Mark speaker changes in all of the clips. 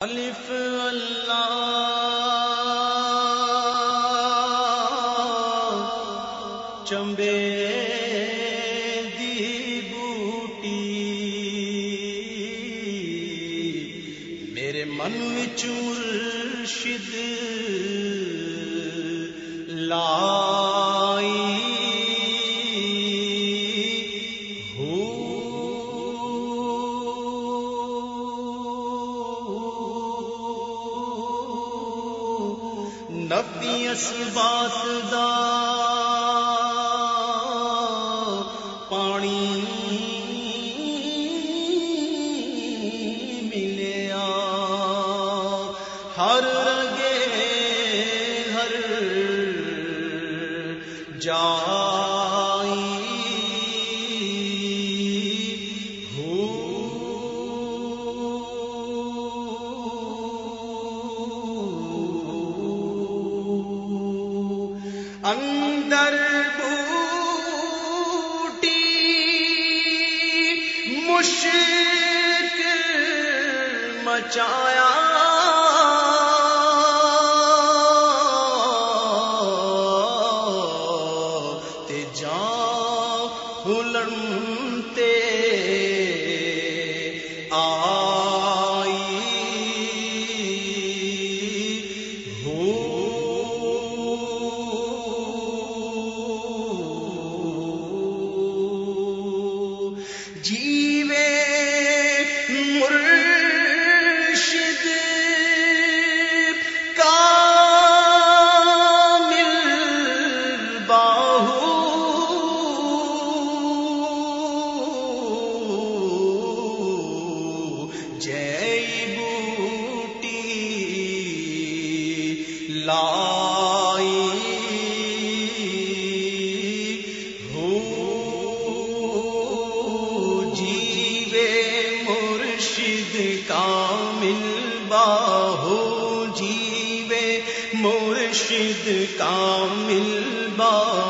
Speaker 1: الف اللہ نفیس مشک مچایا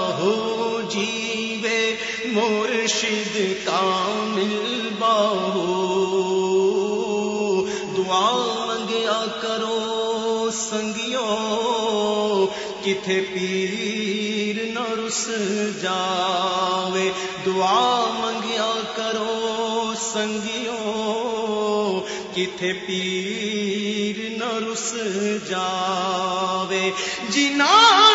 Speaker 1: باہو جیوے مرشد کامل باہو۔ دعا منگیا کرو سنگیو، کتھے پیر نہ رس جاوے۔ دعا منگیا کرو سنگیو، کتھے پیر نہ رس جاوے۔ جنا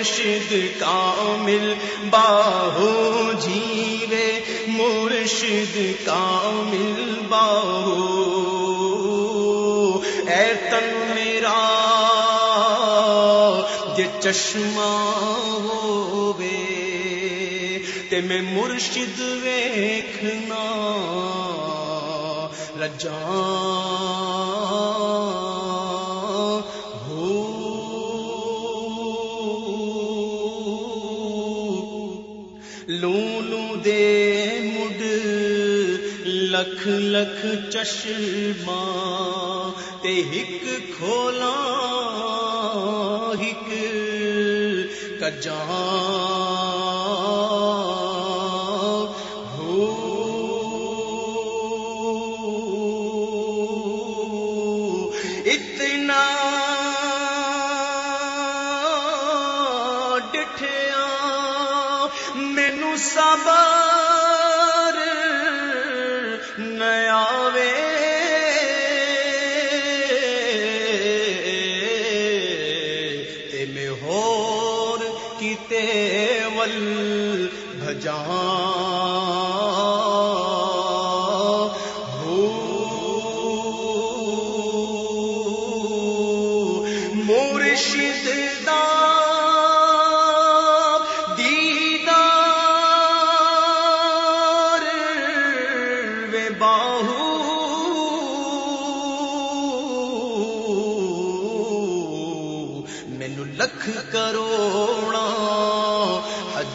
Speaker 1: مرشد کامل باہو جیوے، مرشد کامل باہو۔ اے تن میرا جے چشمہ ہووے۔ تے میں مرشد ویکھنا۔ رجاں لکھ لکھ چشمہ تے ہک کھولا ہک کجاں۔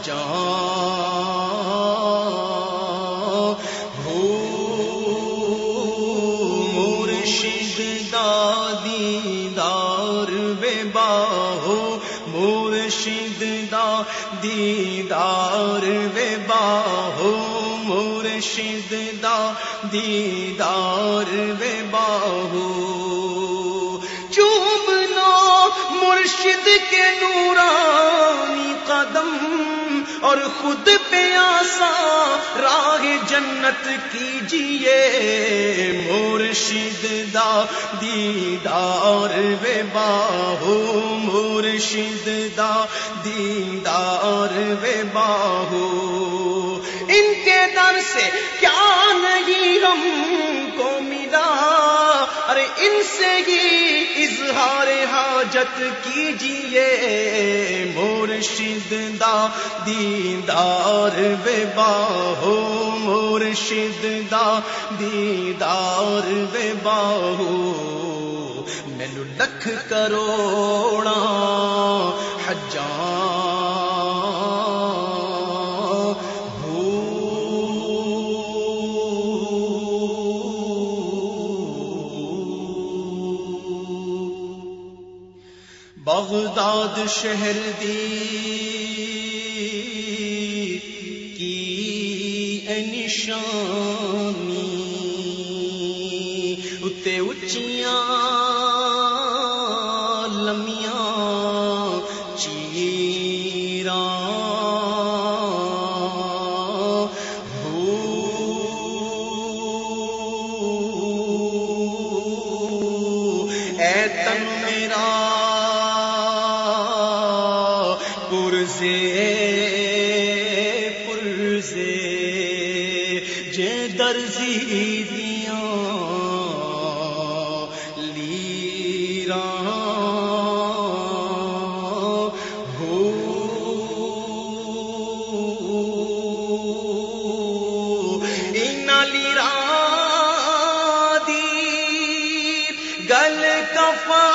Speaker 1: ہجاں ہو مرشد دادی دار بے باہو۔ مرشد دا دیدار وے باہو۔ مرشد دا دیدار وے باہو چوبنا مرشد خود پہ آسا، راہ جنت کیجیے مرشد دا دیدار وے باہو، مرشد دا دیدار وے باہو۔ ان کے در سے کیا نہیں ہم کو ملا سے ہی اظہار حاجت کیجیے مرشد دا دیدار بے باہو مرشد دا دیدار بے باہو مینو لکھ کروڑا حجاں شہر دی وفا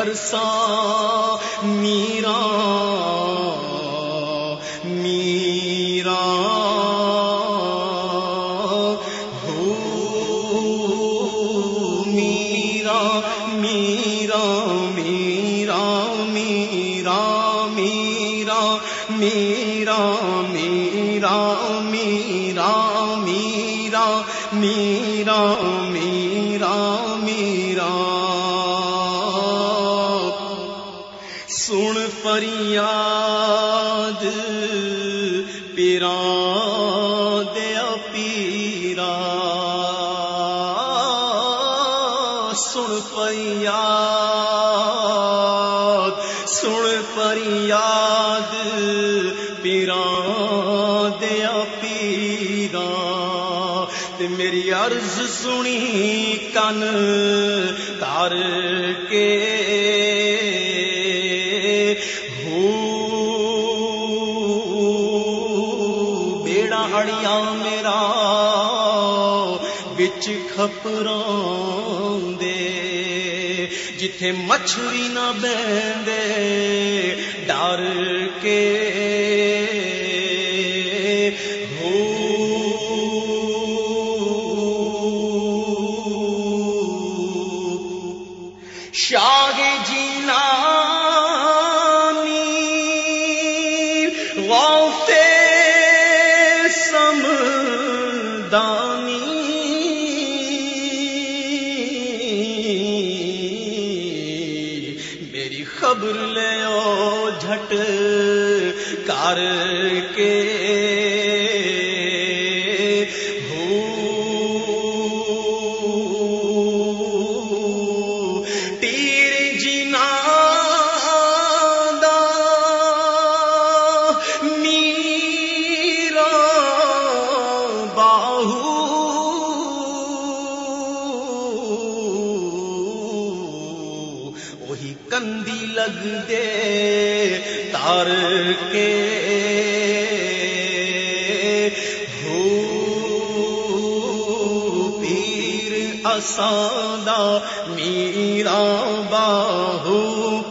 Speaker 1: کرسا میرا میرا ہو میرا میرا میرا میرا میرا میرا میرا میرا میرا میرا میرا میرا فریاد، پیران دیا پیرا، سن فریاد سن فریاد، پیران دیا پیرا۔ تے میری عرض سنی کن، تار ਖਪਰਾਂ ਦੇ ਜਿੱਥੇ ਮੱਛੀ ਨਾ ਬੈਂਦੇ ਡਰ ਕੇ شاہ جیلانی غوف سمدان ہر کندی لگ دے تار کے۔ اسادا میرا باہو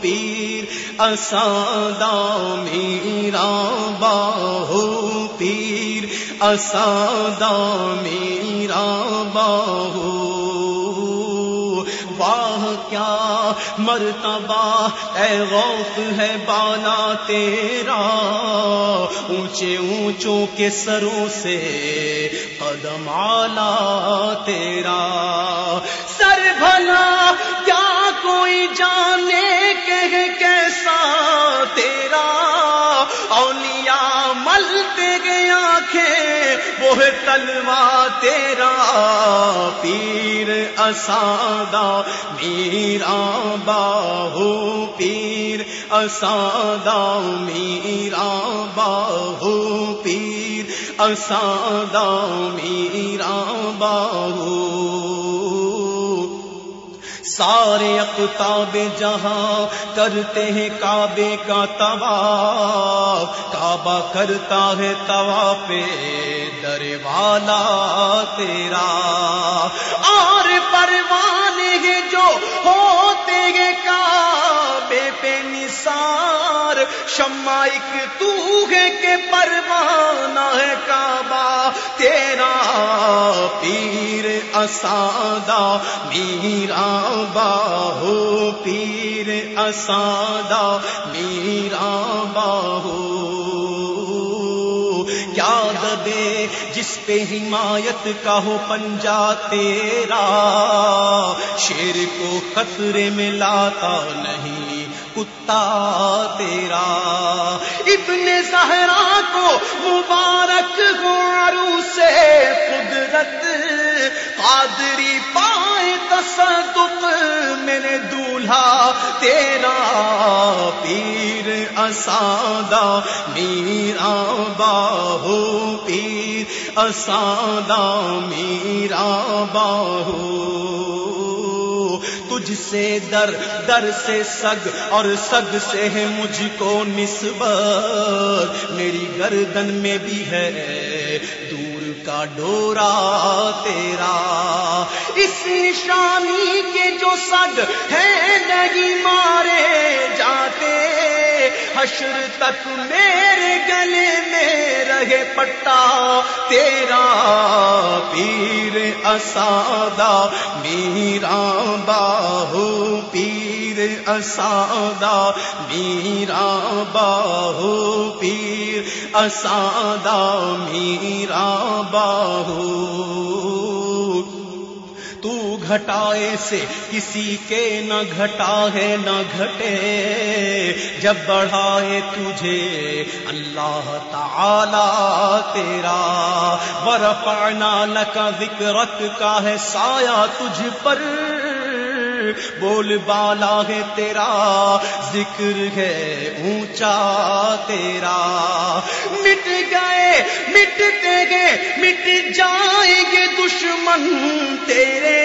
Speaker 1: پیر اسادا میرا باہو پیر اسادا میرا باہو مرتبہ اے غوف ہے بالا تیرا، اونچے اونچوں کے سروں سے قدم آلہ تیرا۔ سر بھلا وہ تلوا تیرا پیر اسادہ، میرا باہو پیر اسادہ، میرا باہو پیر اسادہ، میرا باہو سارے اقتاب جہاں کرتے ہیں کعبے کا طواف۔ کعبہ کرتا ہے توا پہ در والا تیرا۔ اور پروانے جو ہوتے ہیں کعبے پہ نثار۔ شمائک تو ہے کہ پروانہ ہے کعبہ، تیرا پیر اسادا میرا باہو پیر اسادا میرا باہو۔ کیا دبے جس پہ حمایت کا ہو پنجا تیرا، شیر کو خطرے میں لاتا نہیں۔ کتا تیرا۔ ابن زہرا کو مبارک گارو سے قدرت۔ قادری پائے تصدق میرے دولہا تیرا۔ پیر اسادا میرا باہو پیر اسادا میرا باہو۔ مجھ سے در در سے سگ، اور سگ سے ہے مجھ کو نسبت۔ میری گردن میں بھی ہے دور کا ڈورا تیرا۔ اس نشانی کے جو سگ ہے نہیں مارے جاتے حشر تک میرے گلے میں رہے پٹا، تیرا پیر اسادا میرا باہو پیر اسادا میرا باہو پیر اسادا میرا باہو تو گھٹائے سے کسی کے نہ گھٹا ہے نہ گھٹے۔ جب بڑھائے تجھے اللہ تعالی تیرا، ورفعنا لکا ذکرت، کا ہے سایہ تجھ پر۔ بول بالا ہے تیرا، ذکر ہے اونچا تیرا۔ مٹ گئے، مٹتے گئے، مٹ جائیں گے دشمن تیرے۔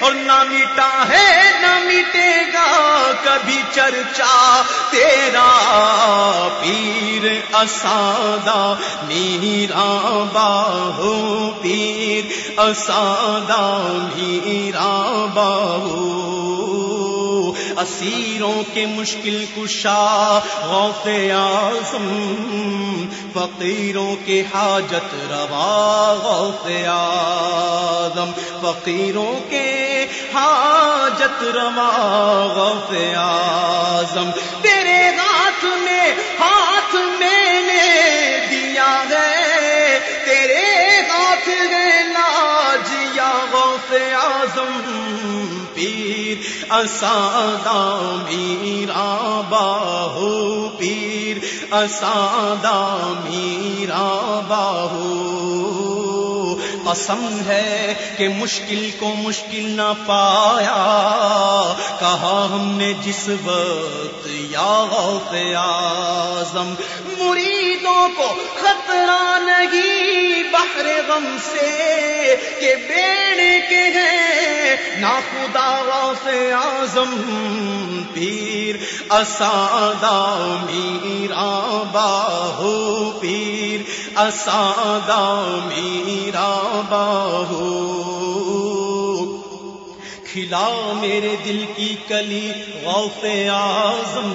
Speaker 1: اور نہ مٹا ہے، نہ مٹے گا کبھی چرچا تیرا۔ پیر اسادا میرا باہو پیر اسادا میرا باہو اسیروں کے مشکل کشا، غوث اعظم، فقیروں کے حاجت روا، غوث اعظم، فقیروں کے حاجت روا، غوث اعظم، تیرے اسادہ میرا باہو پیر اسادہ میرا باہو قسم ہے کہ مشکل کو مشکل نہ پایا۔ کہا ہم نے جس وقت یا غوث اعظم مریدوں کو خطرہ نہیں بحر غم سے کہ بیڑے کے ہیں نا خدا غوث اعظم پیر، اسادہ میرا باہو پیر۔ اسادہ میرا باہو۔ کھلا میرے دل کی کلی غوث اعظم،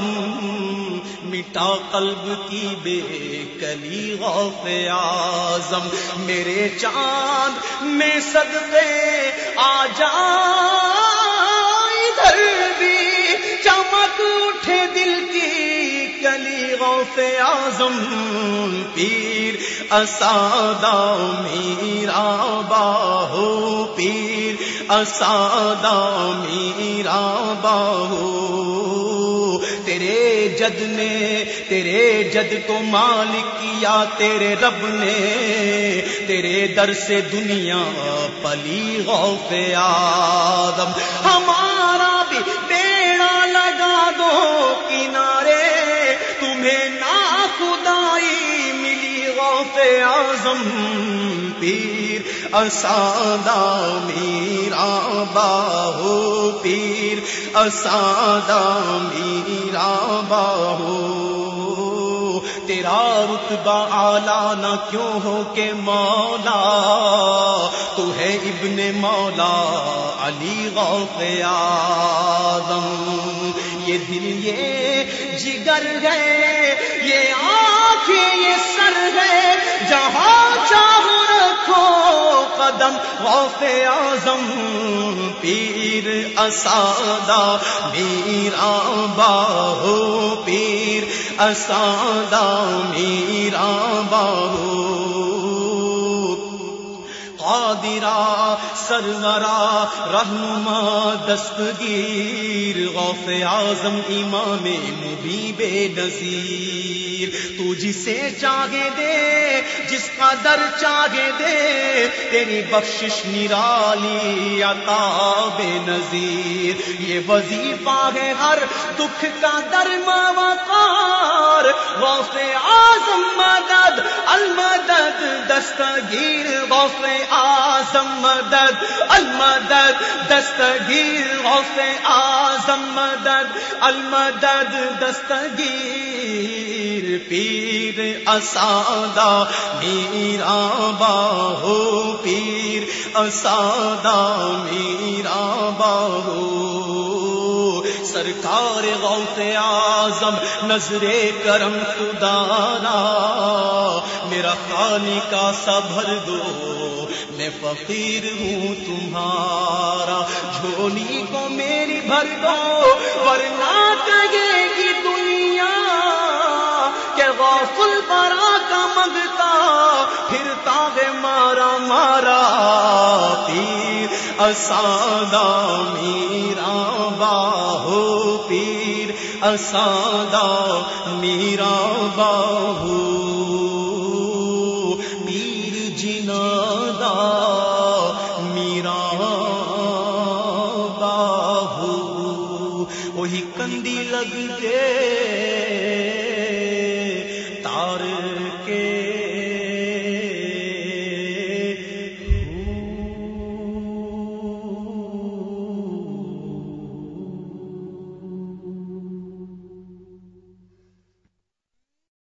Speaker 1: مٹا قلب کی بے کلی غوث اعظم۔ میرے چاند میں صدقے آ جا ادھر اعظم پیر، اسادہ میرا باہو پیر، اسادہ میرا باہو تیرے جد نے، تیرے جد کو مالک کیا، تیرے رب نے۔ تیرے در سے دنیا پلی غوف آدم ہمارا بھی بیڑا لگا دو اعظم پیر اسادہ میرا باہو پیر اسادہ میرا باہو تیرا رتبہ آلہ نہ کیوں ہو کے مولا؟ تو ہے ابن مولا علی غوث آدم یہ دل یہ جگر ہے، یہ آنکھیں یہ سر ہے۔ جہاں چاہو رکھو قدم غوث آزم پیر اسادہ میرا باہو پیر اسادہ میرا بابو قادرا سرورا، رہنما، دستگیر، غوث اعظم، امام مبی بے نظیر تو جسے چاہے دے، جس کا در چاہے دے، تیری بخشش نرالی عطا بے نظیر یہ وظیفہ ہے ہر دکھ کا درما وقار غوث اعظم مدد، المدد، دستگیر، غوث آزم مدد، المدد، دستگیر، غوث آزم مدد، المدد، دستگیر، پیر اسادہ، میرا باہو، پیر اسادہ، میرا باہو۔ سرکار غوث آزم نظر کرم خدارا میرا خانی کا سبھر دو۔ میں فقیر ہوں تمہارا۔ جھولی کو میری بھر دو ورنہ کہے گی دنیا کہ غوث البرا کا مگتا پھرتا ہے مارا مارا پیر اسادہ میرا باہو پیر۔ اسادہ میرا باہو لگتے